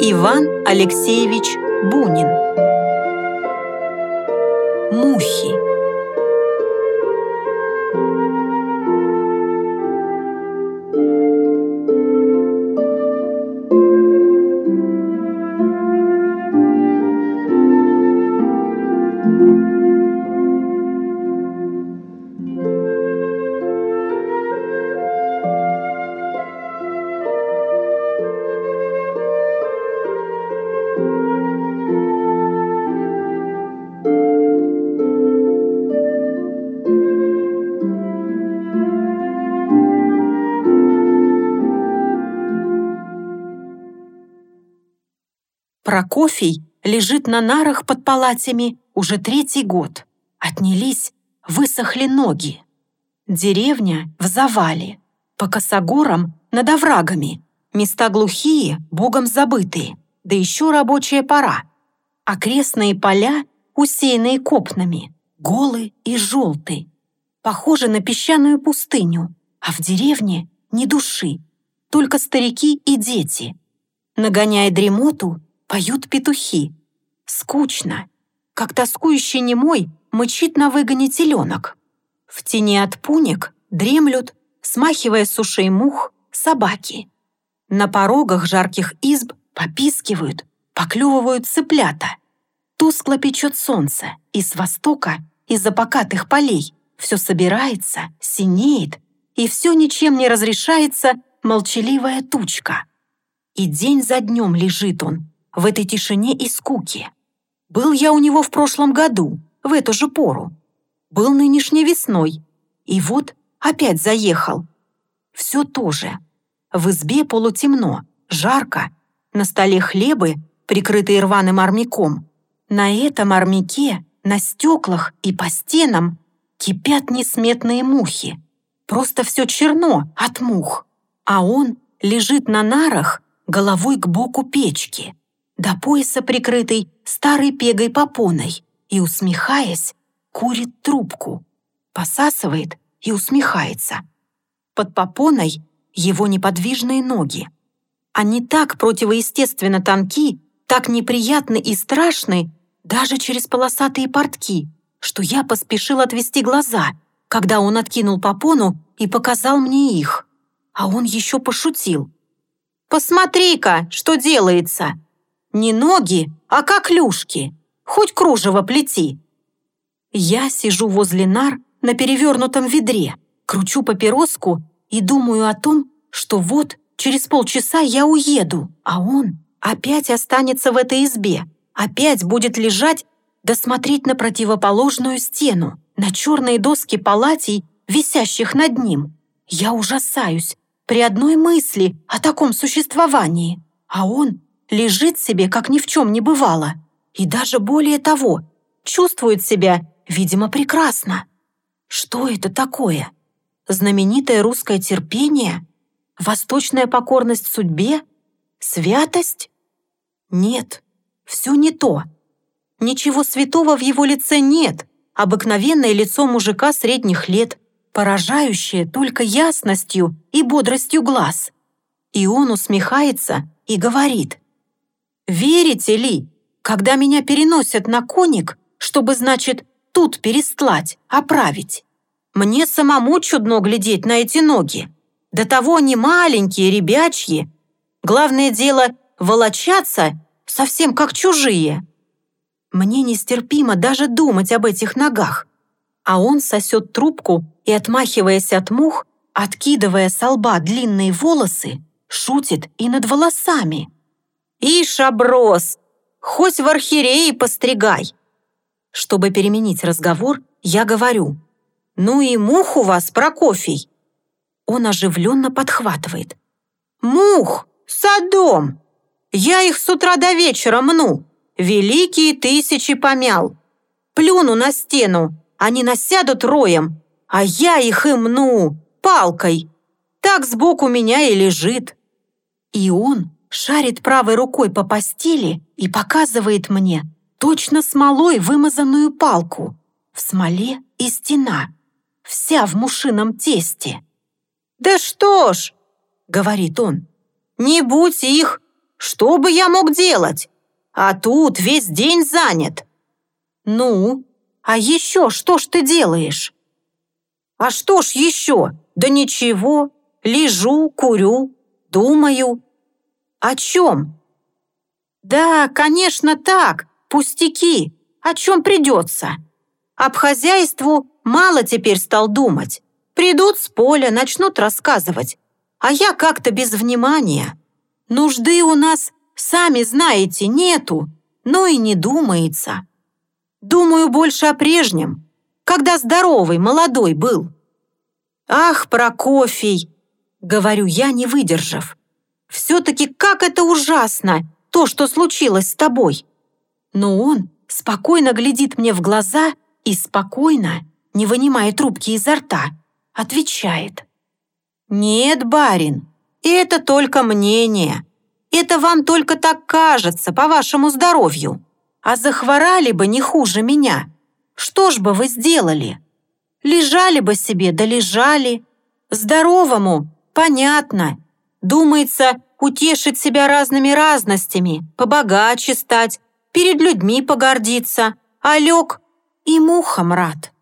Иван Алексеевич Бунин. Мухи Прокофий лежит на нарах под палатями уже третий год. Отнялись, высохли ноги. Деревня в завале. По косогорам над оврагами. Места глухие, богом забытые. Да еще рабочая пора. Окрестные поля, усеянные копнами, голы и желты. Похожи на песчаную пустыню, а в деревне ни души, только старики и дети. Нагоняя дремоту, Поют петухи. Скучно. Как тоскующий немой мычит на выгоне теленок. В тени от пуник дремлют, смахивая с ушей мух, собаки. На порогах жарких изб попискивают, поклевывают цыплята. Тускло печет солнце, и с востока, из-за покатых полей, все собирается, синеет, и все ничем не разрешается молчаливая тучка. И день за днем лежит он, в этой тишине и скуке. Был я у него в прошлом году, в эту же пору. Был нынешней весной. И вот опять заехал. Все то же. В избе полутемно, жарко. На столе хлебы, прикрытые рваным армяком. На этом армяке, на стеклах и по стенам кипят несметные мухи. Просто все черно от мух. А он лежит на нарах головой к боку печки до пояса прикрытый старой пегой попоной и, усмехаясь, курит трубку, посасывает и усмехается. Под попоной его неподвижные ноги. Они так противоестественно тонки, так неприятны и страшны, даже через полосатые портки, что я поспешил отвести глаза, когда он откинул попону и показал мне их. А он еще пошутил. «Посмотри-ка, что делается!» Не ноги, а как люшки. Хоть кружево плети. Я сижу возле нар на перевернутом ведре, кручу папироску и думаю о том, что вот через полчаса я уеду, а он опять останется в этой избе, опять будет лежать да смотреть на противоположную стену, на черные доски палатей, висящих над ним. Я ужасаюсь при одной мысли о таком существовании, а он лежит себе, как ни в чем не бывало. И даже более того, чувствует себя, видимо, прекрасно. Что это такое? Знаменитое русское терпение? Восточная покорность судьбе? Святость? Нет, все не то. Ничего святого в его лице нет. Обыкновенное лицо мужика средних лет, поражающее только ясностью и бодростью глаз. И он усмехается и говорит – Верите ли, когда меня переносят на коник, чтобы, значит, тут перестлать, оправить? Мне самому чудно глядеть на эти ноги. До того они маленькие, ребячьи. Главное дело — волочаться совсем как чужие. Мне нестерпимо даже думать об этих ногах. А он сосет трубку и, отмахиваясь от мух, откидывая со лба длинные волосы, шутит и над волосами. «Ишь, оброс! Хоть в архиереи постригай!» Чтобы переменить разговор, я говорю. «Ну и мух у вас, Прокофий!» Он оживленно подхватывает. «Мух! Садом! Я их с утра до вечера мну! Великие тысячи помял! Плюну на стену, они насядут роем, а я их и мну палкой! Так сбоку меня и лежит!» И он шарит правой рукой по постели и показывает мне точно смолой вымазанную палку. В смоле и стена, вся в мушином тесте. «Да что ж!» — говорит он. «Не будь их, Что бы я мог делать? А тут весь день занят». «Ну, а еще что ж ты делаешь?» «А что ж еще? Да ничего. Лежу, курю, думаю». «О чем?» «Да, конечно, так, пустяки. О чем придется. Об хозяйству мало теперь стал думать. Придут с поля, начнут рассказывать. А я как-то без внимания. Нужды у нас, сами знаете, нету, но и не думается. Думаю больше о прежнем, когда здоровый, молодой был. «Ах, Прокофий!» — говорю я, не выдержав. «Все-таки как это ужасно, то, что случилось с тобой!» Но он спокойно глядит мне в глаза и спокойно, не вынимая трубки изо рта, отвечает. «Нет, барин, это только мнение. Это вам только так кажется, по вашему здоровью. А захворали бы не хуже меня. Что ж бы вы сделали? Лежали бы себе, да лежали. Здоровому, понятно. Думается, утешить себя разными разностями, побогаче стать, перед людьми погордиться, а лег и мухам рад.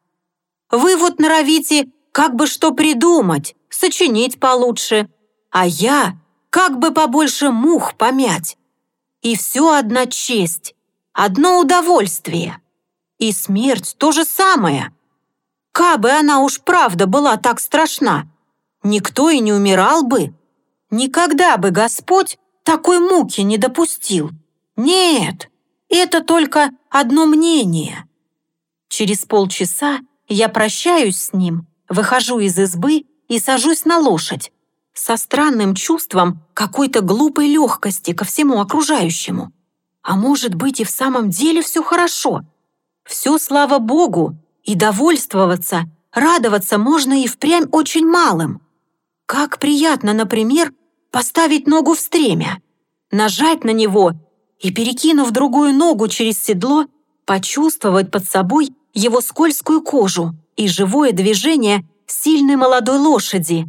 Вы вот норовите как бы что придумать, сочинить получше, а я как бы побольше мух помять. И все одна честь, одно удовольствие. И смерть то же самое. Кабы она уж правда была так страшна, никто и не умирал бы. Никогда бы Господь такой муки не допустил. Нет, это только одно мнение. Через полчаса я прощаюсь с ним, выхожу из избы и сажусь на лошадь со странным чувством какой-то глупой легкости ко всему окружающему. А может быть и в самом деле все хорошо. Все, слава Богу, и довольствоваться, радоваться можно и впрямь очень малым. Как приятно, например, поставить ногу в стремя, нажать на него и, перекинув другую ногу через седло, почувствовать под собой его скользкую кожу и живое движение сильной молодой лошади.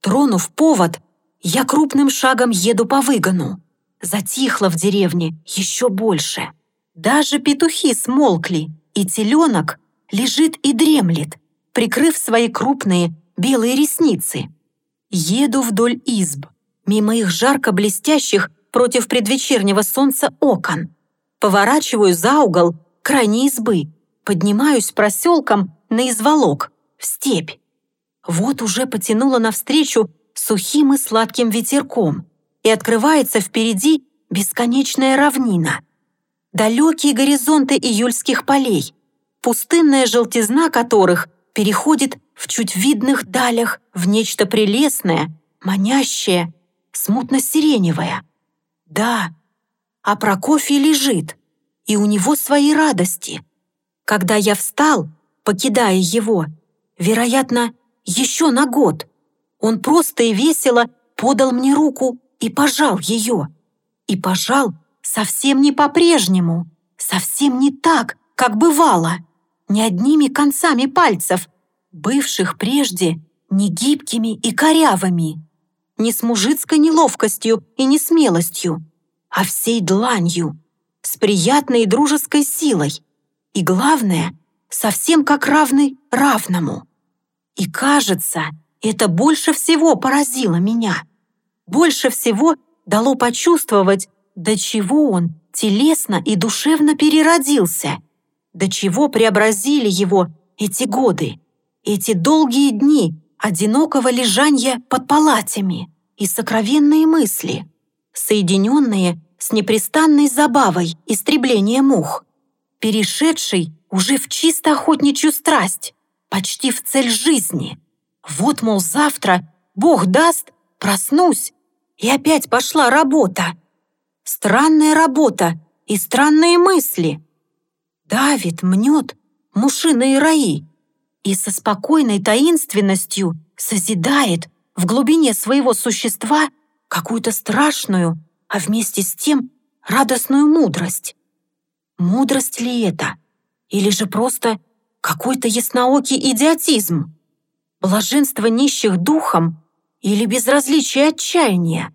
Тронув повод, я крупным шагом еду по выгону. Затихло в деревне еще больше. Даже петухи смолкли, и теленок лежит и дремлет, прикрыв свои крупные белые ресницы. Еду вдоль изб, мимо их жарко блестящих против предвечернего солнца окон. Поворачиваю за угол крайней избы поднимаюсь проселком на изволок, в степь. Вот уже потянула навстречу сухим и сладким ветерком, и открывается впереди бесконечная равнина. Далекие горизонты июльских полей, пустынная желтизна которых переходит в чуть видных далях в нечто прелестное, манящее, смутно-сиреневое. Да, а Прокофий лежит, и у него свои радости — когда я встал, покидая его, вероятно, еще на год, он просто и весело подал мне руку и пожал ее. И пожал совсем не по-прежнему, совсем не так, как бывало, не одними концами пальцев, бывших прежде не гибкими и корявыми, не с мужицкой неловкостью и не смелостью, а всей дланью, с приятной и дружеской силой, и главное, совсем как равный равному. И кажется, это больше всего поразило меня. Больше всего дало почувствовать, до чего он телесно и душевно переродился, до чего преобразили его эти годы, эти долгие дни одинокого лежанья под палатями и сокровенные мысли, соединенные с непрестанной забавой истребления мух перешедший уже в чисто охотничью страсть, почти в цель жизни. Вот, мол, завтра, Бог даст, проснусь, и опять пошла работа. Странная работа и странные мысли. Давит, мнет мушиные раи и со спокойной таинственностью созидает в глубине своего существа какую-то страшную, а вместе с тем радостную мудрость. Мудрость ли это? Или же просто какой-то ясноокий идиотизм? Блаженство нищих духом или безразличие отчаяния?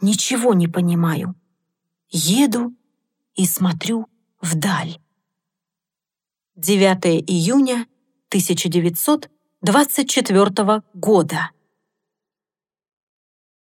ничего не понимаю. Еду и смотрю вдаль. 9 июня 1924 года.